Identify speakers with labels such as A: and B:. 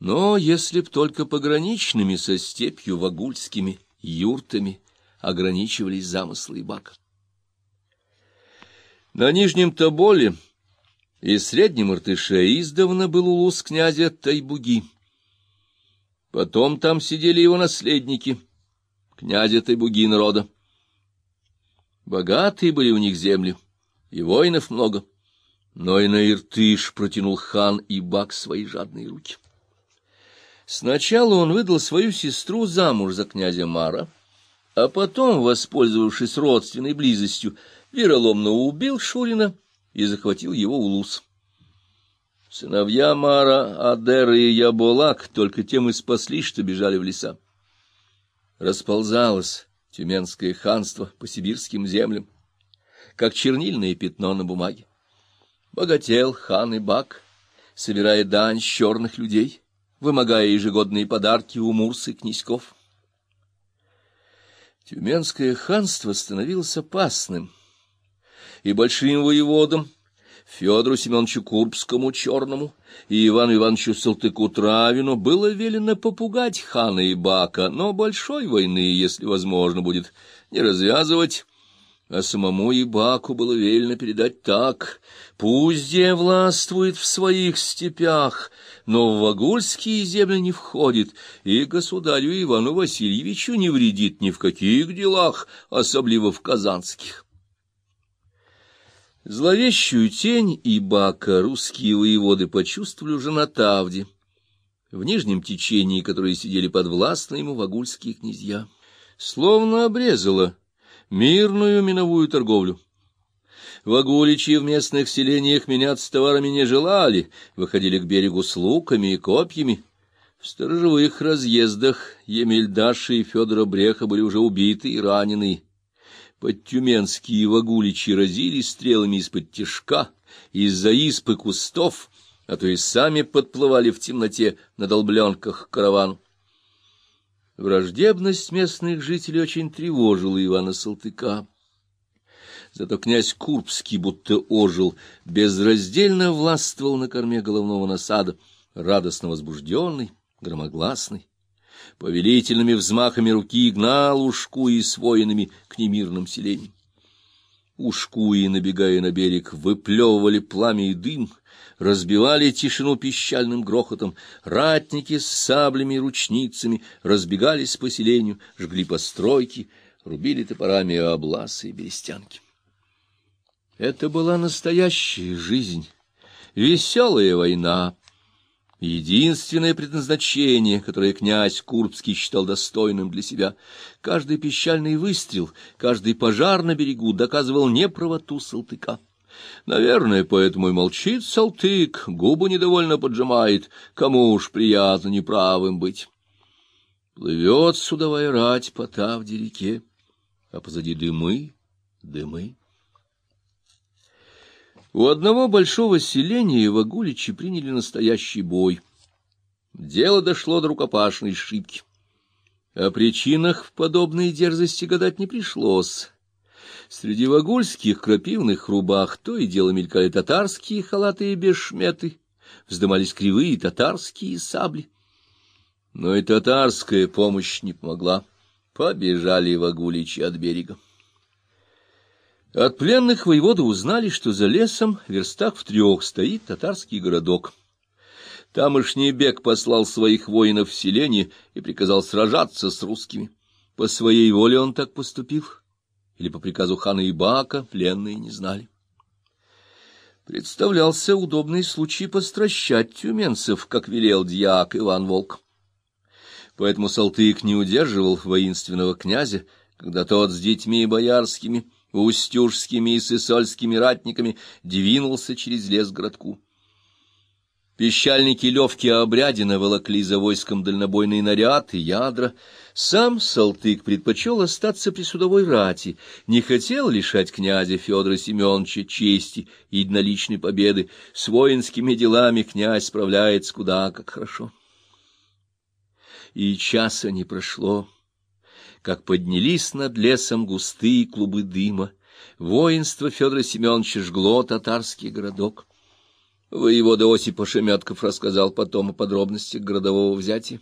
A: Но если б только пограничными со степью вагульскими юртами ограничивались замыслы Ибака. На Нижнем Тоболе и Среднем Иртыше издавна был улус князя Тайбуги. Потом там сидели его наследники, князя Тайбуги народа. Богатые были у них земли, и воинов много. Но и на Иртыш протянул хан и Бак свои жадные руки. Сначала он выдал свою сестру замуж за князя Мара, а потом, воспользовавшись родственной близостью, вероломно убил Шурина и захватил его улус. Сыновья Мара, Адер и Яболак только тем и спасли, что бежали в леса. Расползалось Тюменское ханство по сибирским землям, как чернильное пятно на бумаге. Богател хан и бак, собирая дань черных людей, вымогая ежегодные подарки у мурс и князьков. Тюменское ханство становилось опасным, и большим воеводам Федору Семеновичу Курбскому Черному и Ивану Ивановичу Салтыку Травину было велено попугать хана и бака, но большой войны, если возможно, будет не развязывать, а самому Ибаку было велено передать так. Пусть де властвует в своих степях, но в вагульские земли не входит, и государю Ивану Васильевичу не вредит ни в каких делах, особливо в казанских. Зловещую тень Ибака русские воеводы почувствовали уже на Тавде, в нижнем течении, которые сидели под властной ему вагульские князья. Словно обрезало мирную миновую торговлю. Вагуличи в местных селениях меняться товарами не желали, выходили к берегу с луками и копьями. В сторожевых разъездах Емельдаши и Федора Бреха были уже убиты и ранены. Подтюменские вагуличи разили стрелами из-под тишка, из-за испы кустов, а то и сами подплывали в темноте на долбленках к каравану. Враждебность местных жителей очень тревожила Ивана Салтыка. Зато князь Курбский будто ожил, безраздельно властвовал на корме головного насада, радостно возбужденный, громогласный повелительными взмахами руки гнал Ушкуи с воинами к немирным селениям. Ушкуи, набегая на берег, выплевывали пламя и дым, разбивали тишину пищальным грохотом, ратники с саблями и ручницами разбегались по селению, жгли постройки, рубили топорами обласы и берестянки. Это была настоящая жизнь, веселая война, Единственное предназначение, которое князь Курбский считал достойным для себя, каждый пищальный выстрел, каждый пожар на берегу доказывал неправоту Салтыка. Наверное, поэтому и молчит Салтык, губы недовольно поджимает, кому уж приятно неправым быть. Плывет судовая рать по Тавде реке, а позади дымы, дымы. У одного большого селения вагуличи приняли настоящий бой. Дело дошло до рукопашной шибки. О причинах подобной дерзости гадать не пришлось. Среди вагульских крапивных рубах то и дело мелькали татарские халаты и бешметы, вздымались кривые татарские сабли. Но и татарская помощь не помогла. Побежали вагуличи от берега. От пленных воеводы узнали, что за лесом, верстах в трех, стоит татарский городок. Тамошний бег послал своих воинов в селение и приказал сражаться с русскими. По своей воле он так поступил, или по приказу хана Ибака, пленные не знали. Представлялся удобный случай постращать тюменцев, как велел дьяк Иван Волк. Поэтому Салтык не удерживал воинственного князя, когда тот с детьми боярскими устюжскими и сысольскими ратниками двинулся через лес к городку. Пещальники Левки Обрядина волокли за войском дальнобойный наряд и ядра. Сам Салтык предпочел остаться при судовой рати, не хотел лишать князя Федора Семеновича чести и единоличной победы. С воинскими делами князь справляется куда как хорошо. И часа не прошло как поднялись над лесом густые клубы дыма. Воинство Федора Семеновича жгло татарский городок. Воевода Осип Ошемятков рассказал потом о подробностях городового взятия.